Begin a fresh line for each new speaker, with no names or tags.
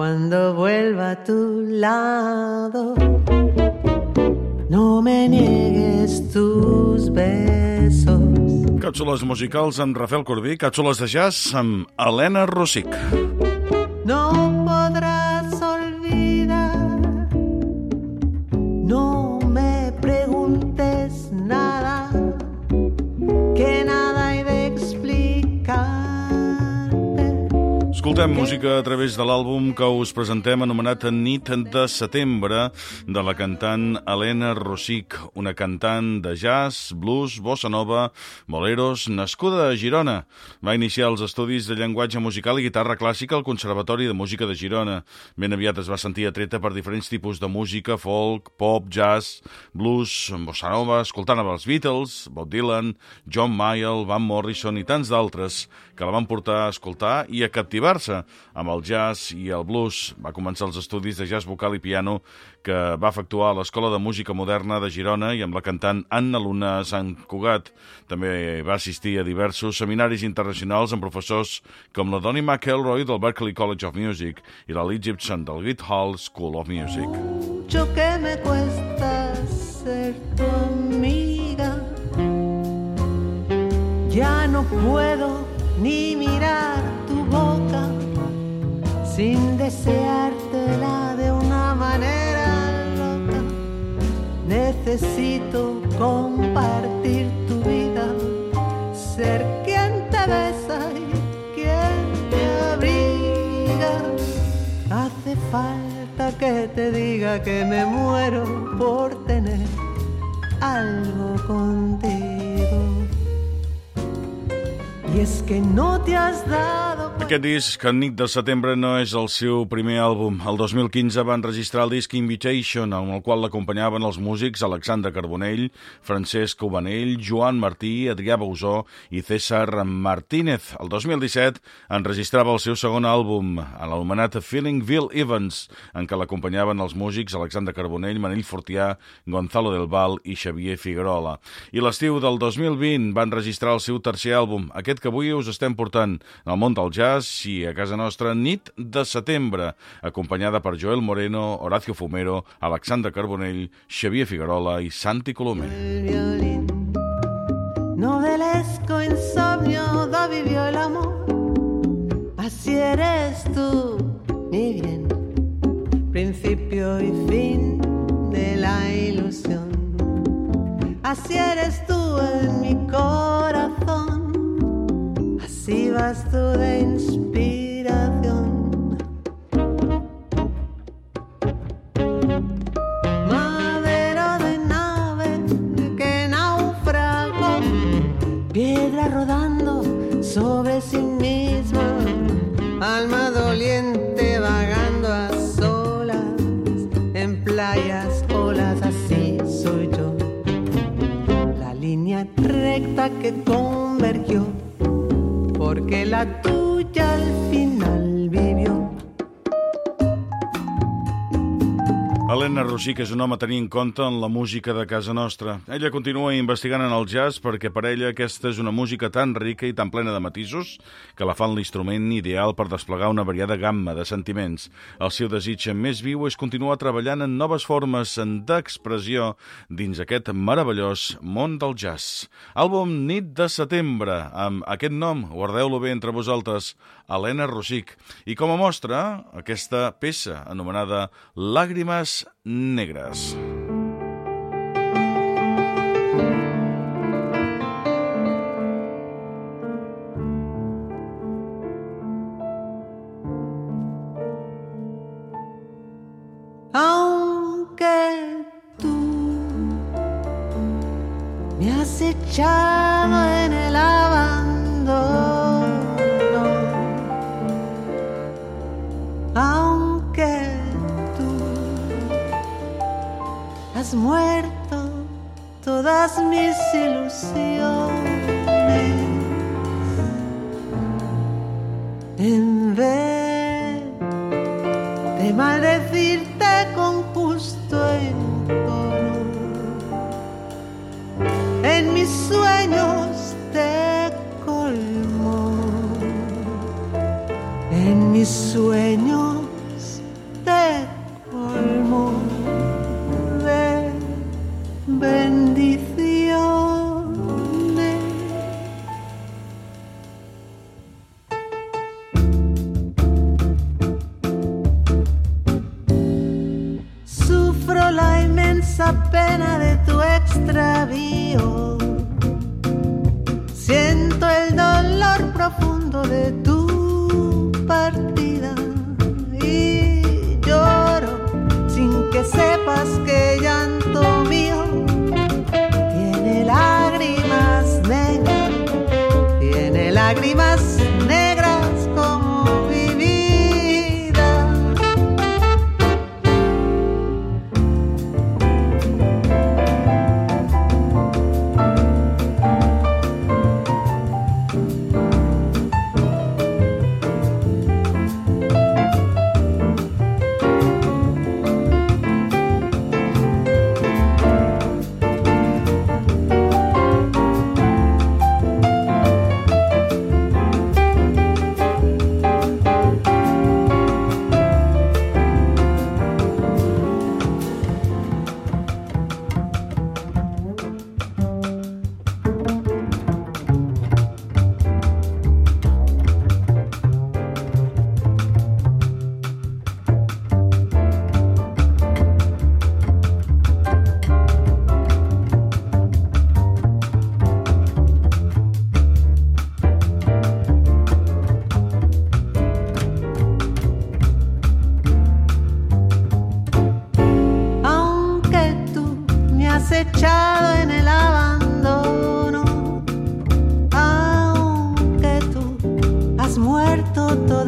Cuando vuelva a tu lado, no me niegues tus besos.
Càpsules musicals amb Rafael Corbí, càpsules de jazz amb Helena Rosic. Escoltem música a través de l'àlbum que us presentem anomenat Nit de setembre de la cantant Helena Rosic, una cantant de jazz, blues, bossa nova, boleros, nascuda a Girona. Va iniciar els estudis de llenguatge musical i guitarra clàssica al Conservatori de Música de Girona. Ben aviat es va sentir atreta per diferents tipus de música, folk, pop, jazz, blues, bossa nova, escoltant els Beatles, Bob Dylan, John Mayall, Van Morrison i tants d'altres que la van portar a escoltar i a captivar-se amb el jazz i el blues. Va començar els estudis de jazz vocal i piano que va efectuar a l'Escola de Música Moderna de Girona i amb la cantant Anna Luna Sant Cugat. També va assistir a diversos seminaris internacionals amb professors com la Donnie McElroy del Berklee College of Music i la Lee Gibson del Guildhall School of Music.
Mucho que me cuesta ser tu amiga. Ya no puedo ni mirar sin deseártela de una manera loca. Necesito compartir tu vida, ser quien te besa y quien te abriga. Hace falta que te diga que me muero por tener algo contigo. Es que no te has dado.
Aquest disc, Nit de setembre, no és el seu primer àlbum. El 2015 van registrar el disc Invitation, amb el qual l'acompanyaven els músics Alexandre Carbonell, Francesc Ubanell, Joan Martí, Adrià Bausó i César Martínez. El 2017 enregistrava el seu segon àlbum, l'anomenat Feeling Bill Evans, en què l'acompanyaven els músics Alexandre Carbonell, Manell Fortià, Gonzalo del Val i Xavier Figuerola. I l'estiu del 2020 van registrar el seu tercer àlbum, aquest que avui us estem portant al món del jazz i a casa nostra Nit de setembre, acompanyada per Joel Moreno, Horacio Fumero, Alexandre Carbonell, Xavier Figuerola i Santi Colomer.
el violín. Novelesco insomnio da vivió el amor. Así eres tú, mi bien, principio y fin de la ilusión. Así eres tú en mi corazón. De inspiración. Madero de nave que naufragó, piedra rodando sobre sí misma, alma doliente vagando a solas en playas, olas, así soy yo. La línea recta que convergió, criatura.
Helena Rosic és un home a tenir en compte en la música de casa nostra. Ella continua investigant en el jazz perquè per ella aquesta és una música tan rica i tan plena de matisos que la fan l'instrument ideal per desplegar una variada gamma de sentiments. El seu desig més viu és continuar treballant en noves formes d'expressió dins aquest meravellós món del jazz. Àlbum Nit de setembre, amb aquest nom, guardeu-lo bé entre vosaltres, Helena Rosic. I com a mostra, aquesta peça anomenada Làgrimes negres.
aunque tú me muerto todas mis ilusiones. En vez de maldecirte todo.